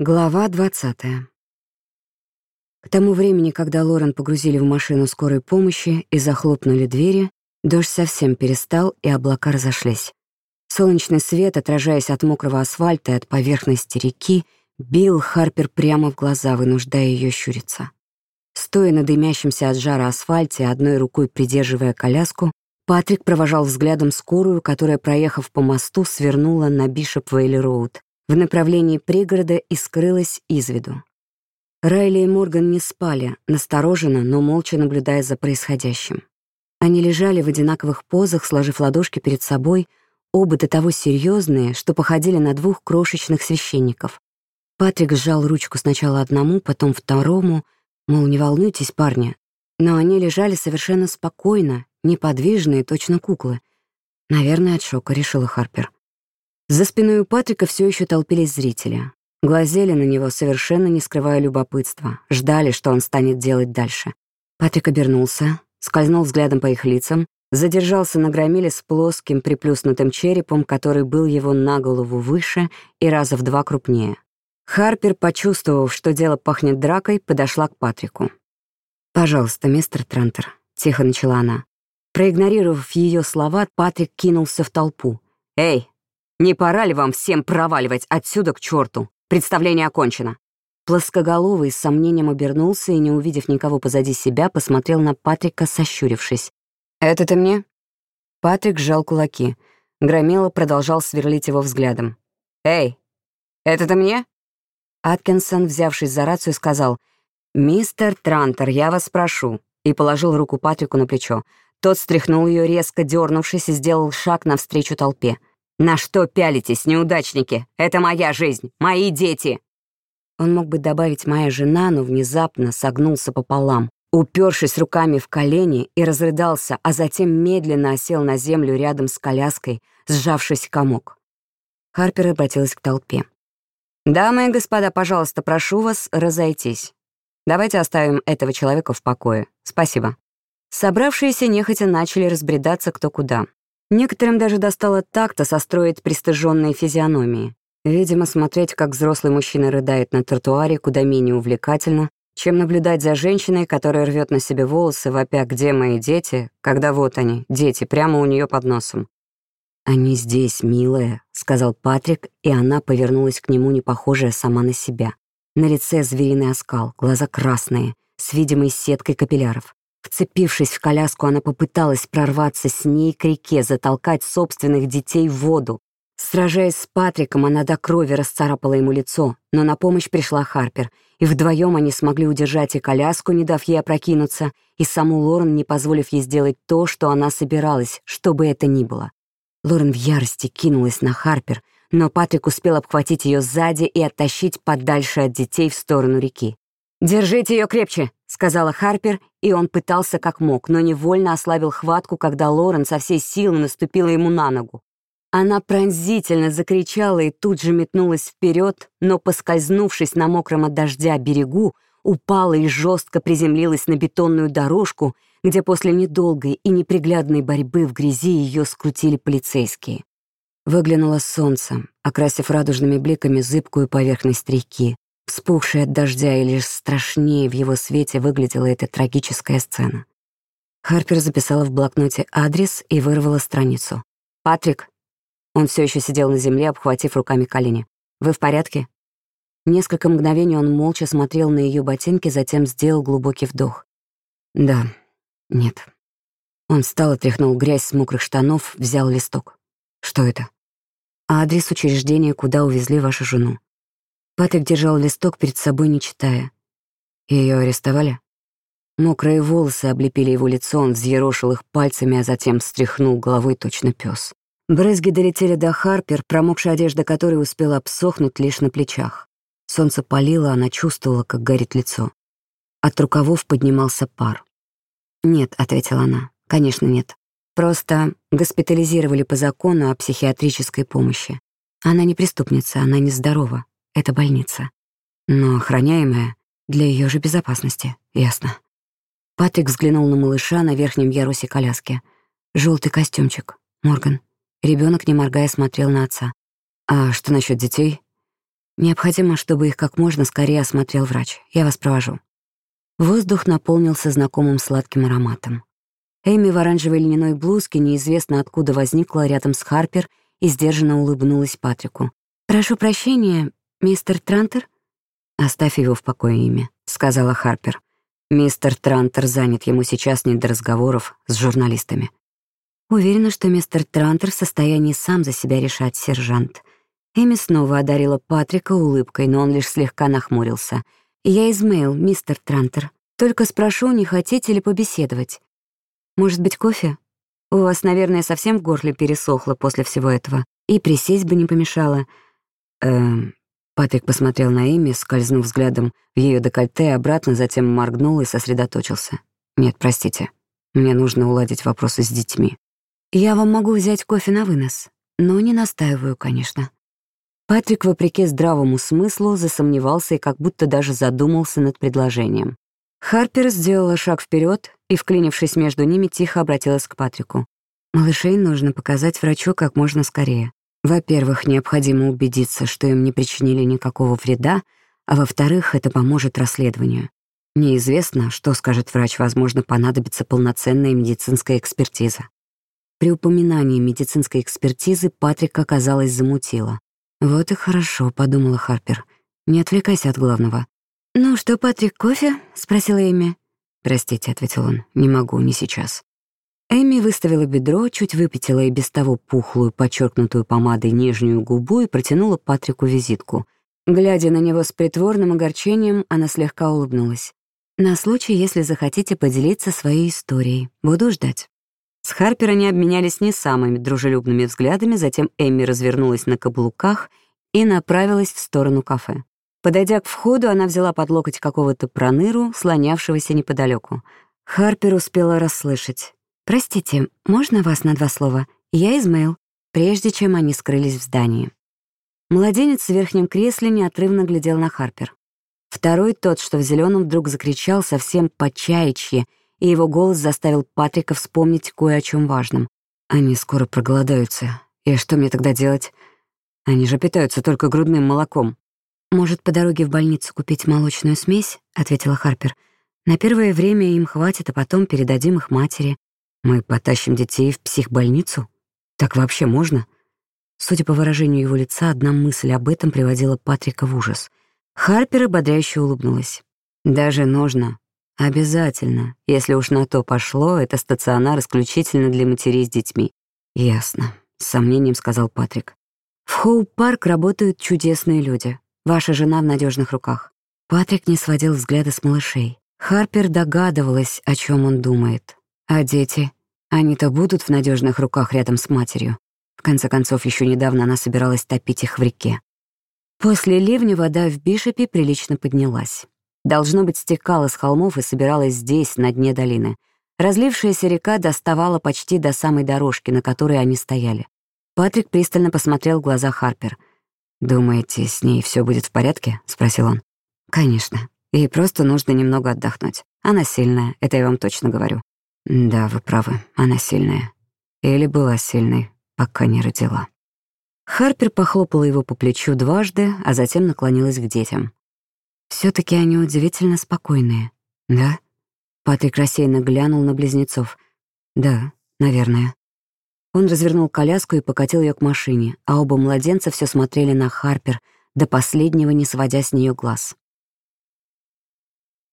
Глава 20. К тому времени, когда Лорен погрузили в машину скорой помощи и захлопнули двери, дождь совсем перестал, и облака разошлись. Солнечный свет, отражаясь от мокрого асфальта и от поверхности реки, бил Харпер прямо в глаза, вынуждая ее щуриться. Стоя на дымящемся от жара асфальте, одной рукой придерживая коляску, Патрик провожал взглядом скорую, которая, проехав по мосту, свернула на Бишоп-Вейли-Роуд, в направлении пригорода и скрылась из виду. Райли и Морган не спали, настороженно, но молча наблюдая за происходящим. Они лежали в одинаковых позах, сложив ладошки перед собой, оба до того серьезные, что походили на двух крошечных священников. Патрик сжал ручку сначала одному, потом второму, мол, не волнуйтесь, парни. Но они лежали совершенно спокойно, неподвижные, точно куклы. Наверное, от шока, решила Харпер. За спиной у Патрика все еще толпились зрители. Глазели на него, совершенно не скрывая любопытства, ждали, что он станет делать дальше. Патрик обернулся, скользнул взглядом по их лицам, задержался на громиле с плоским приплюснутым черепом, который был его на голову выше и раза в два крупнее. Харпер, почувствовав, что дело пахнет дракой, подошла к Патрику. «Пожалуйста, мистер Трантер», — тихо начала она. Проигнорировав ее слова, Патрик кинулся в толпу. «Эй, не пора ли вам всем проваливать отсюда к черту? Представление окончено». Плоскоголовый с сомнением обернулся и, не увидев никого позади себя, посмотрел на Патрика, сощурившись. «Это ты мне?» Патрик сжал кулаки. Громила продолжал сверлить его взглядом. «Эй, это ты мне?» Аткинсон, взявшись за рацию, сказал, «Мистер Трантер, я вас прошу», и положил руку Патрику на плечо. Тот стряхнул ее резко, дернувшись, и сделал шаг навстречу толпе. «На что пялитесь, неудачники? Это моя жизнь, мои дети!» Он мог бы добавить «моя жена», но внезапно согнулся пополам, упершись руками в колени и разрыдался, а затем медленно осел на землю рядом с коляской, сжавшись комок. Харпер обратилась к толпе. «Дамы и господа, пожалуйста, прошу вас разойтись. Давайте оставим этого человека в покое. Спасибо». Собравшиеся нехотя начали разбредаться кто куда. Некоторым даже достало так-то состроить пристыженные физиономии. Видимо, смотреть, как взрослый мужчина рыдает на тротуаре, куда менее увлекательно, чем наблюдать за женщиной, которая рвет на себе волосы, вопя «Где мои дети?», когда вот они, дети, прямо у нее под носом. «Они здесь, милая», — сказал Патрик, и она повернулась к нему, не похожая сама на себя. На лице звериный оскал, глаза красные, с видимой сеткой капилляров. Вцепившись в коляску, она попыталась прорваться с ней к реке, затолкать собственных детей в воду. Сражаясь с Патриком, она до крови расцарапала ему лицо, но на помощь пришла Харпер, и вдвоем они смогли удержать и коляску, не дав ей опрокинуться, и саму Лорен, не позволив ей сделать то, что она собиралась, что бы это ни было. Лорен в ярости кинулась на Харпер, но Патрик успел обхватить ее сзади и оттащить подальше от детей в сторону реки. «Держите ее крепче!» — сказала Харпер, и он пытался как мог, но невольно ослабил хватку, когда Лорен со всей силы наступила ему на ногу. Она пронзительно закричала и тут же метнулась вперед, но, поскользнувшись на мокром от дождя берегу, упала и жестко приземлилась на бетонную дорожку, где после недолгой и неприглядной борьбы в грязи ее скрутили полицейские. Выглянуло солнце, окрасив радужными бликами зыбкую поверхность реки. Вспухшая от дождя, и лишь страшнее в его свете выглядела эта трагическая сцена. Харпер записала в блокноте адрес и вырвала страницу. «Патрик!» Он все еще сидел на земле, обхватив руками колени. «Вы в порядке?» Несколько мгновений он молча смотрел на ее ботинки, затем сделал глубокий вдох. «Да, нет». Он встал и тряхнул грязь с мокрых штанов, взял листок. «Что это?» «Адрес учреждения, куда увезли вашу жену. Патрик держал листок перед собой, не читая. Ее арестовали? Мокрые волосы облепили его лицо, он взъерошил их пальцами, а затем встряхнул головой точно пес. Брызги долетели до Харпер, промокшая одежда которой успела обсохнуть лишь на плечах. Солнце палило, она чувствовала, как горит лицо. От рукавов поднимался пар. «Нет», — ответила она, — «конечно нет. Просто госпитализировали по закону о психиатрической помощи. Она не преступница, она нездорова. Это больница. Но охраняемая для ее же безопасности, ясно. Патрик взглянул на малыша на верхнем ярусе коляски. Желтый костюмчик. Морган. Ребенок, не моргая, смотрел на отца. «А что насчет детей?» Необходимо, чтобы их как можно скорее осмотрел врач. Я вас провожу». Воздух наполнился знакомым сладким ароматом. Эми в оранжевой льняной блузке неизвестно откуда возникла рядом с Харпер и сдержанно улыбнулась Патрику. «Прошу прощения, мистер Трантер?» «Оставь его в покое имя», — сказала Харпер. «Мистер Трантер занят, ему сейчас не до разговоров с журналистами». Уверена, что мистер Трантер в состоянии сам за себя решать, сержант. Эми снова одарила Патрика улыбкой, но он лишь слегка нахмурился. «Я Измейл, мистер Трантер. Только спрошу, не хотите ли побеседовать? Может быть, кофе? У вас, наверное, совсем в горле пересохло после всего этого. И присесть бы не помешало». «Эм, Патрик посмотрел на Эми, скользнув взглядом в ее декольте, обратно, затем моргнул и сосредоточился. «Нет, простите. Мне нужно уладить вопросы с детьми». «Я вам могу взять кофе на вынос, но не настаиваю, конечно». Патрик, вопреки здравому смыслу, засомневался и как будто даже задумался над предложением. Харпер сделала шаг вперед и, вклинившись между ними, тихо обратилась к Патрику. «Малышей нужно показать врачу как можно скорее. Во-первых, необходимо убедиться, что им не причинили никакого вреда, а во-вторых, это поможет расследованию. Неизвестно, что скажет врач, возможно, понадобится полноценная медицинская экспертиза. При упоминании медицинской экспертизы Патрик, оказалось, замутила. «Вот и хорошо», — подумала Харпер. «Не отвлекайся от главного». «Ну что, Патрик, кофе?» — спросила Эми. «Простите», — ответил он, — «не могу, не сейчас». Эми выставила бедро, чуть выпятила и без того пухлую, подчеркнутую помадой нижнюю губу и протянула Патрику визитку. Глядя на него с притворным огорчением, она слегка улыбнулась. «На случай, если захотите поделиться своей историей. Буду ждать». С Харпер они обменялись не самыми дружелюбными взглядами, затем Эми развернулась на каблуках и направилась в сторону кафе. Подойдя к входу, она взяла под локоть какого-то проныру, слонявшегося неподалеку. Харпер успела расслышать. «Простите, можно вас на два слова? Я Измейл», прежде чем они скрылись в здании. Младенец в верхнем кресле неотрывно глядел на Харпер. Второй, тот, что в зеленом, вдруг закричал совсем по-чаячьи, и его голос заставил Патрика вспомнить кое о чем важном. «Они скоро проголодаются. И что мне тогда делать? Они же питаются только грудным молоком». «Может, по дороге в больницу купить молочную смесь?» — ответила Харпер. «На первое время им хватит, а потом передадим их матери. Мы потащим детей в психбольницу? Так вообще можно? Судя по выражению его лица, одна мысль об этом приводила Патрика в ужас. Харпер ободряюще улыбнулась. Даже нужно. Обязательно. Если уж на то пошло, это стационар исключительно для матерей с детьми. Ясно, с сомнением сказал Патрик. В Хоуп-парк работают чудесные люди. Ваша жена в надежных руках. Патрик не сводил взгляда с малышей. Харпер догадывалась, о чем он думает. А дети? Они-то будут в надежных руках рядом с матерью. В конце концов, еще недавно она собиралась топить их в реке. После ливня вода в Бишопе прилично поднялась. Должно быть, стекала с холмов и собиралась здесь, на дне долины. Разлившаяся река доставала почти до самой дорожки, на которой они стояли. Патрик пристально посмотрел в глаза Харпер. «Думаете, с ней все будет в порядке?» — спросил он. «Конечно. Ей просто нужно немного отдохнуть. Она сильная, это я вам точно говорю. Да, вы правы, она сильная. Или была сильной, пока не родила. Харпер похлопала его по плечу дважды, а затем наклонилась к детям. все таки они удивительно спокойные, да?» Патрик рассеянно глянул на близнецов. «Да, наверное». Он развернул коляску и покатил ее к машине, а оба младенца все смотрели на Харпер, до последнего не сводя с нее глаз.